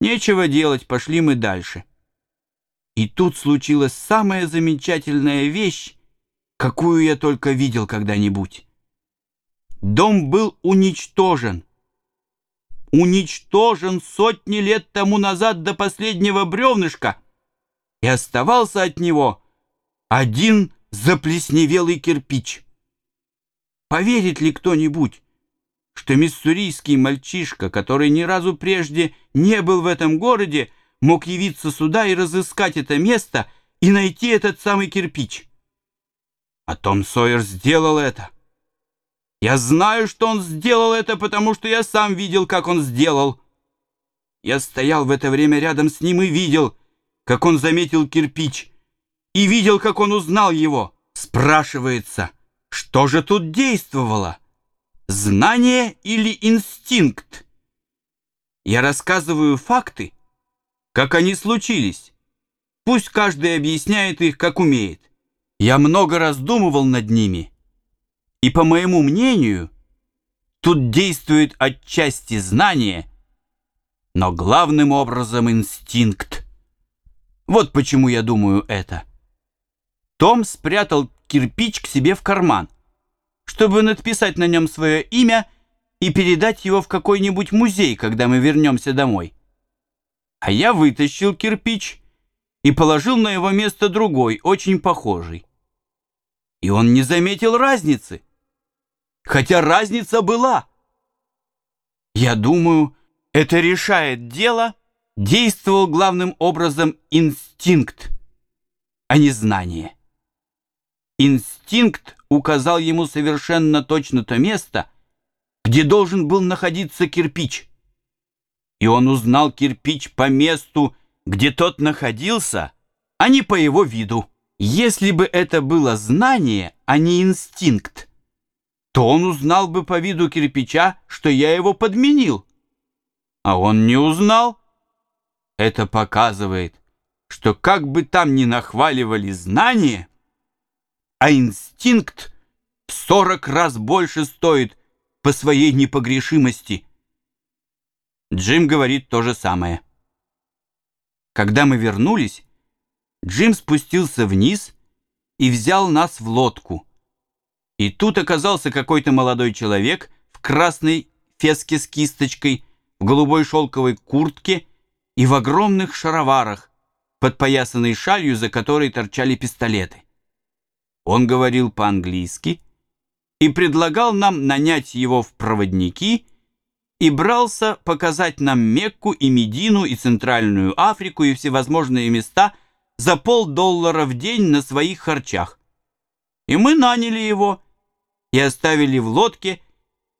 Нечего делать, пошли мы дальше. И тут случилась самая замечательная вещь, какую я только видел когда-нибудь. Дом был уничтожен. Уничтожен сотни лет тому назад до последнего бревнышка, и оставался от него один заплесневелый кирпич. Поверит ли кто-нибудь, что миссурийский мальчишка, который ни разу прежде не был в этом городе, мог явиться сюда и разыскать это место и найти этот самый кирпич. А Том Сойер сделал это. Я знаю, что он сделал это, потому что я сам видел, как он сделал. Я стоял в это время рядом с ним и видел, как он заметил кирпич, и видел, как он узнал его. Спрашивается, что же тут действовало? Знание или инстинкт? Я рассказываю факты, как они случились. Пусть каждый объясняет их, как умеет. Я много раздумывал над ними. И, по моему мнению, тут действует отчасти знание, но главным образом инстинкт. Вот почему я думаю это. Том спрятал кирпич к себе в карман чтобы надписать на нем свое имя и передать его в какой-нибудь музей, когда мы вернемся домой. А я вытащил кирпич и положил на его место другой, очень похожий. И он не заметил разницы, хотя разница была. Я думаю, это решает дело, действовал главным образом инстинкт, а не знание. Инстинкт указал ему совершенно точно то место, где должен был находиться кирпич. И он узнал кирпич по месту, где тот находился, а не по его виду. Если бы это было знание, а не инстинкт, то он узнал бы по виду кирпича, что я его подменил. А он не узнал. Это показывает, что как бы там ни нахваливали знание, а инстинкт в сорок раз больше стоит по своей непогрешимости. Джим говорит то же самое. Когда мы вернулись, Джим спустился вниз и взял нас в лодку. И тут оказался какой-то молодой человек в красной феске с кисточкой, в голубой шелковой куртке и в огромных шароварах, подпоясанной шалью, за которой торчали пистолеты. Он говорил по-английски и предлагал нам нанять его в проводники и брался показать нам Мекку и Медину и Центральную Африку и всевозможные места за полдоллара в день на своих харчах. И мы наняли его и оставили в лодке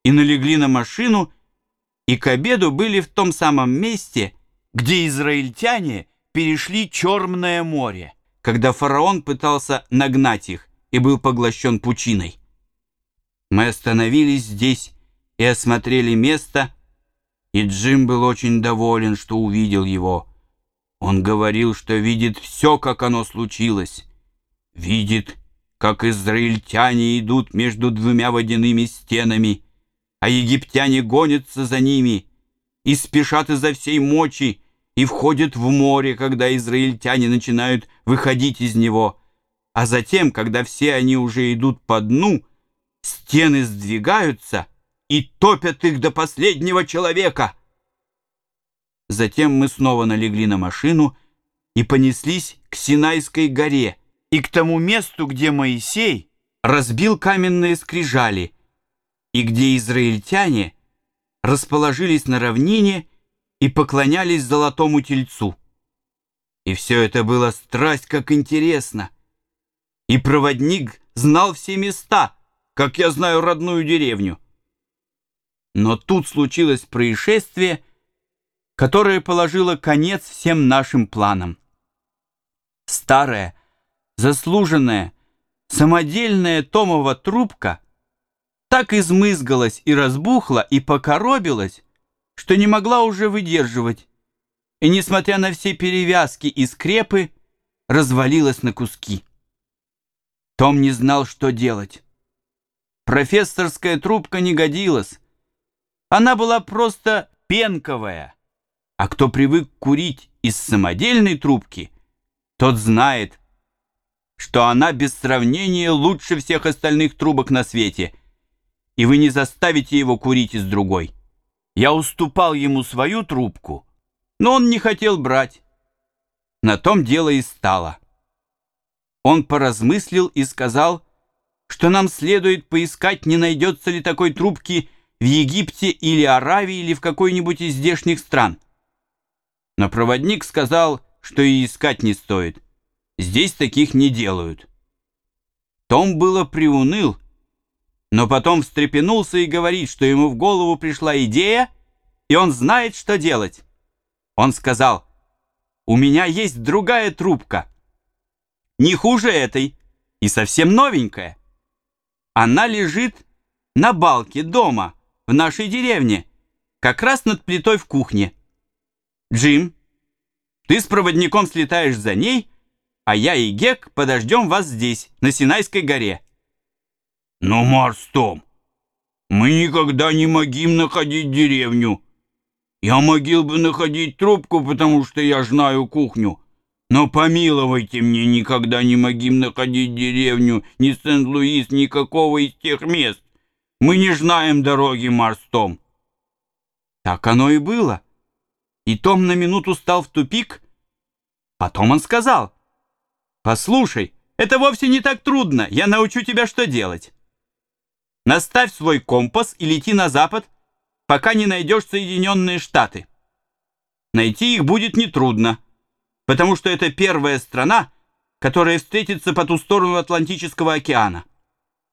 и налегли на машину и к обеду были в том самом месте, где израильтяне перешли Черное море, когда фараон пытался нагнать их и был поглощен пучиной. Мы остановились здесь и осмотрели место, и Джим был очень доволен, что увидел его. Он говорил, что видит все, как оно случилось. Видит, как израильтяне идут между двумя водяными стенами, а египтяне гонятся за ними и спешат изо всей мочи и входят в море, когда израильтяне начинают выходить из него — а затем, когда все они уже идут по дну, стены сдвигаются и топят их до последнего человека. Затем мы снова налегли на машину и понеслись к Синайской горе и к тому месту, где Моисей разбил каменные скрижали и где израильтяне расположились на равнине и поклонялись золотому тельцу. И все это было страсть как интересно и проводник знал все места, как я знаю родную деревню. Но тут случилось происшествие, которое положило конец всем нашим планам. Старая, заслуженная, самодельная томова трубка так измызгалась и разбухла и покоробилась, что не могла уже выдерживать, и, несмотря на все перевязки и скрепы, развалилась на куски. Том не знал, что делать. Профессорская трубка не годилась. Она была просто пенковая. А кто привык курить из самодельной трубки, тот знает, что она без сравнения лучше всех остальных трубок на свете, и вы не заставите его курить из другой. Я уступал ему свою трубку, но он не хотел брать. На том дело и стало. Он поразмыслил и сказал, что нам следует поискать, не найдется ли такой трубки в Египте или Аравии или в какой-нибудь из здешних стран. Но проводник сказал, что и искать не стоит. Здесь таких не делают. Том было приуныл, но потом встрепенулся и говорит, что ему в голову пришла идея, и он знает, что делать. Он сказал, «У меня есть другая трубка, не хуже этой и совсем новенькая. Она лежит на балке дома в нашей деревне, как раз над плитой в кухне. Джим, ты с проводником слетаешь за ней, а я и Гек подождем вас здесь, на Синайской горе». «Но, Марстом, мы никогда не могим находить деревню. Я могил бы находить трубку, потому что я знаю кухню. Но помилуйте мне, никогда не могим находить деревню, ни Сент-Луис, никакого из тех мест. Мы не знаем дороги, Марстом». Так оно и было. И Том на минуту стал в тупик. Потом он сказал, «Послушай, это вовсе не так трудно, я научу тебя, что делать. Наставь свой компас и лети на запад, пока не найдешь Соединенные Штаты. Найти их будет нетрудно, потому что это первая страна, которая встретится по ту сторону Атлантического океана.